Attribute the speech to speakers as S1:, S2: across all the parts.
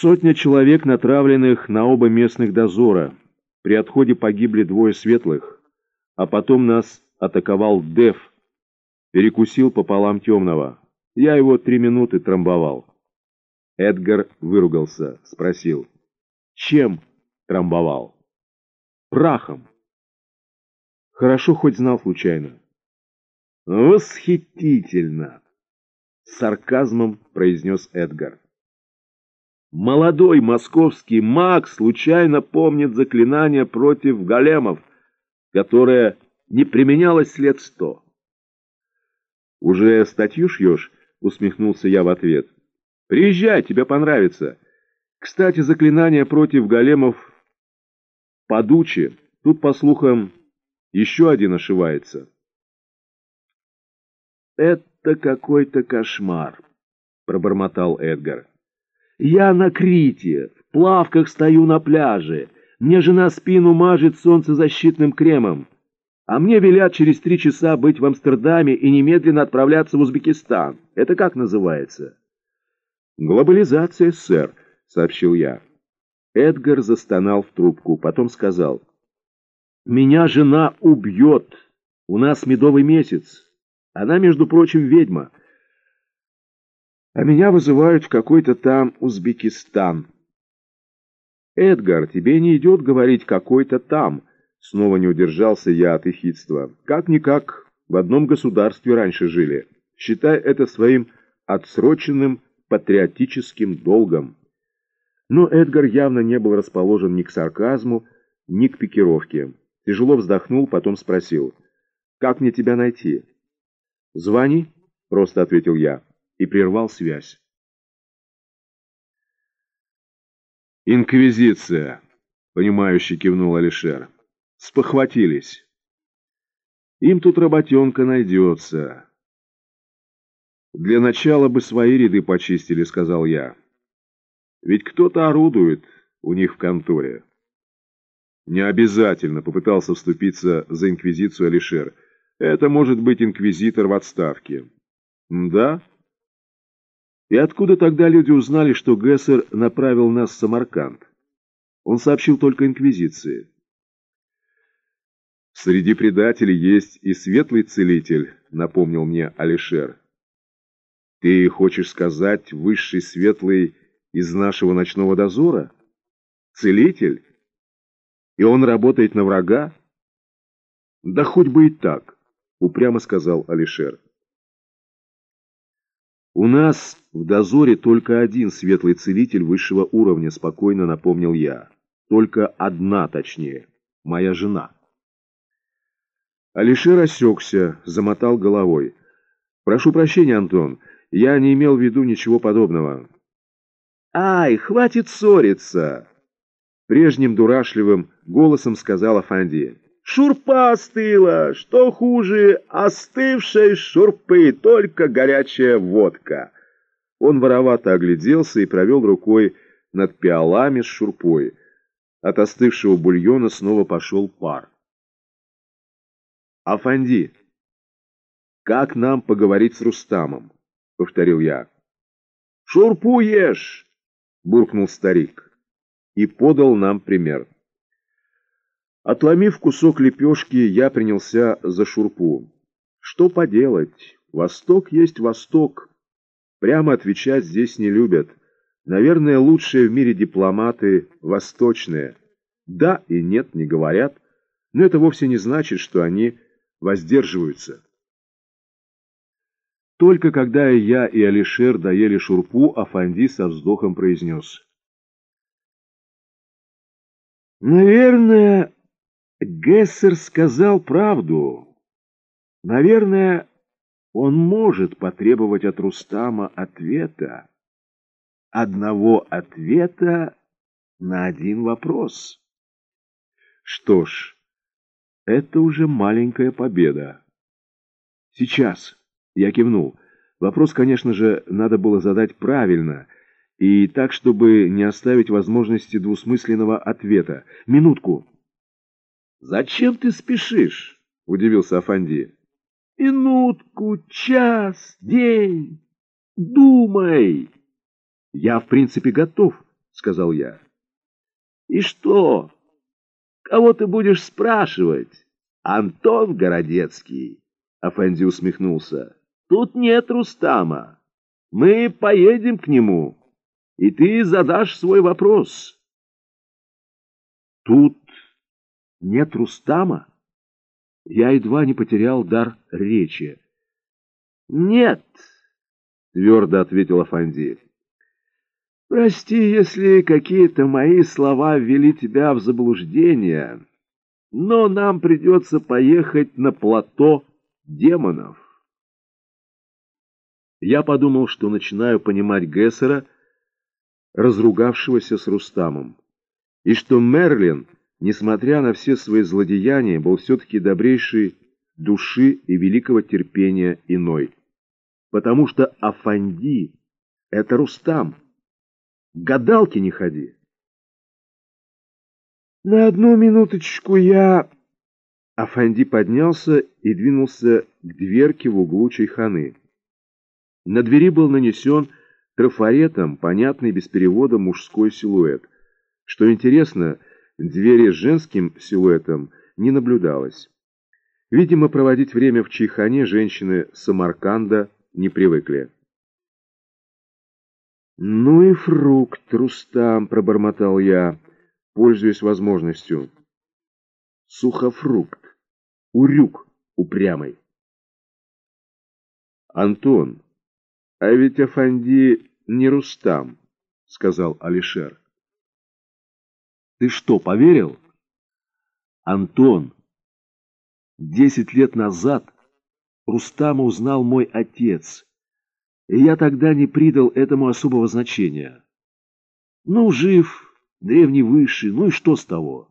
S1: Сотня человек, натравленных на оба местных дозора. При отходе погибли двое светлых, а потом нас атаковал Дев, перекусил пополам темного. Я его три минуты трамбовал. Эдгар выругался, спросил. Чем трамбовал? Прахом. Хорошо хоть знал случайно. Восхитительно! С сарказмом произнес Эдгар. Молодой московский маг случайно помнит заклинание против големов, которое не применялось лет сто. «Уже статью шьешь?» — усмехнулся я в ответ. «Приезжай, тебе понравится. Кстати, заклинание против големов подучи. Тут, по слухам, еще один ошивается». «Это какой-то кошмар», — пробормотал Эдгар. Я на Крите, в плавках стою на пляже. Мне жена спину мажет солнцезащитным кремом. А мне велят через три часа быть в Амстердаме и немедленно отправляться в Узбекистан. Это как называется? Глобализация, сэр, сообщил я. Эдгар застонал в трубку, потом сказал. Меня жена убьет. У нас медовый месяц. Она, между прочим, ведьма а меня вызывают в какой-то там Узбекистан. «Эдгар, тебе не идет говорить «какой-то там», — снова не удержался я от эхидства. «Как-никак, в одном государстве раньше жили. Считай это своим отсроченным патриотическим долгом». Но Эдгар явно не был расположен ни к сарказму, ни к пикировке. Тяжело вздохнул, потом спросил, «Как мне тебя найти?» «Звони», — просто ответил я и прервал связь. «Инквизиция», — понимающе кивнул Алишер. «Спохватились. Им тут работенка найдется». «Для начала бы свои ряды почистили», — сказал я. «Ведь кто-то орудует у них в конторе». «Не обязательно», — попытался вступиться за инквизицию Алишер. «Это может быть инквизитор в отставке». «Да?» И откуда тогда люди узнали, что Гессер направил нас в Самарканд? Он сообщил только Инквизиции. «Среди предателей есть и светлый целитель», — напомнил мне Алишер. «Ты хочешь сказать высший светлый из нашего ночного дозора? Целитель? И он работает на врага?» «Да хоть бы и так», — упрямо сказал Алишер. «У нас в дозоре только один светлый целитель высшего уровня», — спокойно напомнил я. «Только одна, точнее, моя жена». Алишер осекся, замотал головой. «Прошу прощения, Антон, я не имел в виду ничего подобного». «Ай, хватит ссориться!» Прежним дурашливым голосом сказала Фанди. Шурпа остыла, что хуже остывшей шурпы, только горячая водка. Он воровато огляделся и провел рукой над пиалами с шурпой. От остывшего бульона снова пошел пар. «Афанди, как нам поговорить с Рустамом?» — повторил я. «Шурпу ешь!» — буркнул старик и подал нам пример. Отломив кусок лепешки, я принялся за шурпу. Что поделать? Восток есть Восток. Прямо отвечать здесь не любят. Наверное, лучшие в мире дипломаты восточные. Да и нет не говорят, но это вовсе не значит, что они воздерживаются. Только когда я и Алишер доели шурпу, Афанди со вздохом произнес. «Наверное, Гессер сказал правду. Наверное, он может потребовать от Рустама ответа. Одного ответа на один вопрос. Что ж, это уже маленькая победа. Сейчас, я кивнул. Вопрос, конечно же, надо было задать правильно, и так, чтобы не оставить возможности двусмысленного ответа. Минутку. «Зачем ты спешишь?» — удивился Афанди. «Минутку, час, день. Думай!» «Я, в принципе, готов», — сказал я. И что? Кого ты будешь спрашивать? Антон Городецкий, Афенди усмехнулся. Тут нет Рустама. Мы поедем к нему, и ты задашь свой вопрос. Тут нет Рустама? Я едва не потерял дар речи. «Нет», — твердо ответил Афандиев. «Прости, если какие-то мои слова ввели тебя в заблуждение, но нам придется поехать на плато демонов». Я подумал, что начинаю понимать Гессера, разругавшегося с Рустамом, и что Мерлин, несмотря на все свои злодеяния, был все-таки добрейший души и великого терпения иной. Потому что Афанди — это Рустам. Гадалки не ходи. На одну минуточку я... Афанди поднялся и двинулся к дверке в углу чайханы. На двери был нанесен трафаретом, понятный без перевода мужской силуэт. Что интересно, двери с женским силуэтом не наблюдалось. Видимо, проводить время в чайхане женщины Самарканда не привыкли. «Ну и фрукт, Рустам!» — пробормотал я, пользуясь возможностью. «Сухофрукт! Урюк упрямый!» «Антон, а ведь Афанди не Рустам!» — сказал Алишер. «Ты что, поверил?» «Антон, десять лет назад Рустама узнал мой отец, и я тогда не придал этому особого значения. Ну, жив, древний высший, ну и что с того?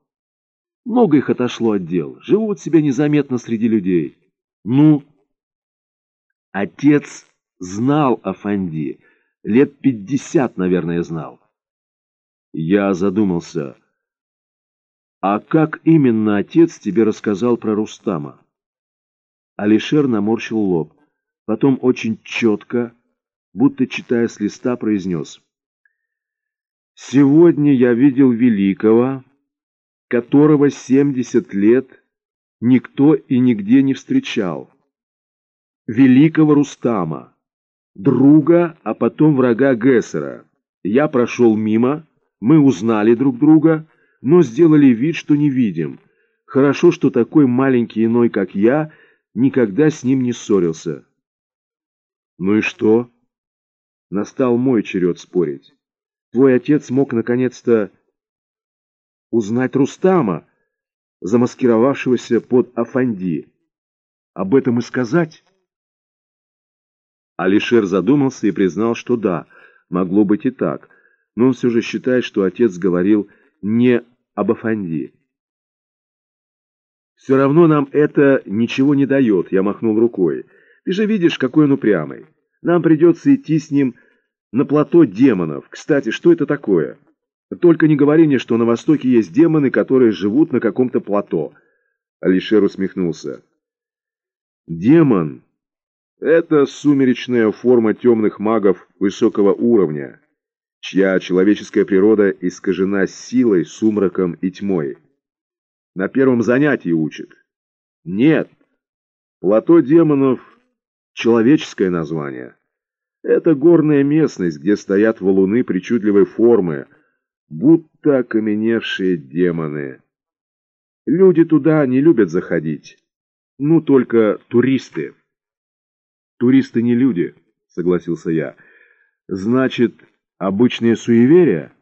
S1: Много их отошло от дел, живут себе незаметно среди людей. Ну, отец знал о Фанди, лет пятьдесят, наверное, знал. Я задумался, а как именно отец тебе рассказал про Рустама? Алишер наморщил лоб. Потом очень четко, будто читая с листа, произнес. «Сегодня я видел великого, которого семьдесят лет никто и нигде не встречал. Великого Рустама, друга, а потом врага Гессера. Я прошел мимо, мы узнали друг друга, но сделали вид, что не видим. Хорошо, что такой маленький иной, как я, — никогда с ним не ссорился. Ну и что? Настал мой черед спорить. Твой отец мог наконец-то узнать Рустама, замаскировавшегося под Афанди. Об этом и сказать? Алишер задумался и признал, что да, могло быть и так, но он все же считает, что отец говорил не об Афанди. «Все равно нам это ничего не дает», — я махнул рукой. «Ты же видишь, какой он упрямый. Нам придется идти с ним на плато демонов. Кстати, что это такое? Только не говори мне, что на Востоке есть демоны, которые живут на каком-то плато». Алишер усмехнулся. «Демон — это сумеречная форма темных магов высокого уровня, чья человеческая природа искажена силой, сумраком и тьмой» на первом занятии учат. Нет, плато демонов — человеческое название. Это горная местность, где стоят валуны причудливой формы, будто окаменевшие демоны. Люди туда не любят заходить. Ну, только туристы. Туристы не люди, согласился я. Значит, обычные суеверия?